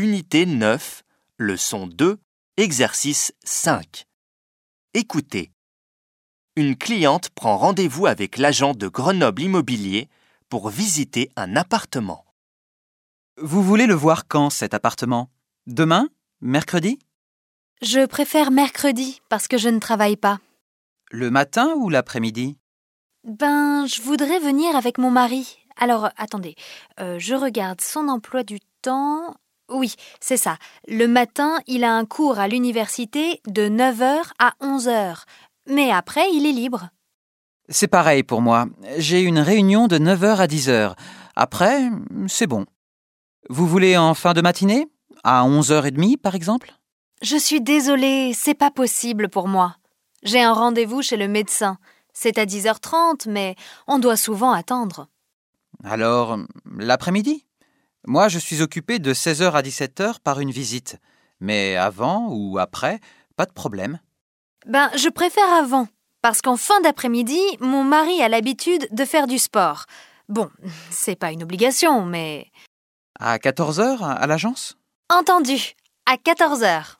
Unité 9, leçon 2, exercice 5. Écoutez. Une cliente prend rendez-vous avec l'agent de Grenoble Immobilier pour visiter un appartement. Vous voulez le voir quand, cet appartement? Demain? Mercredi? Je préfère mercredi parce que je ne travaille pas. Le matin ou l'après-midi? Ben, je voudrais venir avec mon mari. Alors, attendez, euh, je regarde son emploi du temps. Oui, c'est ça. Le matin, il a un cours à l'université de 9h à 11h. Mais après, il est libre. C'est pareil pour moi. J'ai une réunion de 9h à 10h. Après, c'est bon. Vous voulez en fin de matinée? À 11h30 par exemple? Je suis désolée, c'est pas possible pour moi. J'ai un rendez-vous chez le médecin. C'est à 10h30, mais on doit souvent attendre. Alors, l'après-midi? Moi, je suis occupé de 16h à 17h par une visite. Mais avant ou après, pas de problème. Ben, je préfère avant, parce qu'en fin d'après-midi, mon mari a l'habitude de faire du sport. Bon, c'est pas une obligation, mais. À 14h à l'agence? Entendu, à 14 heures.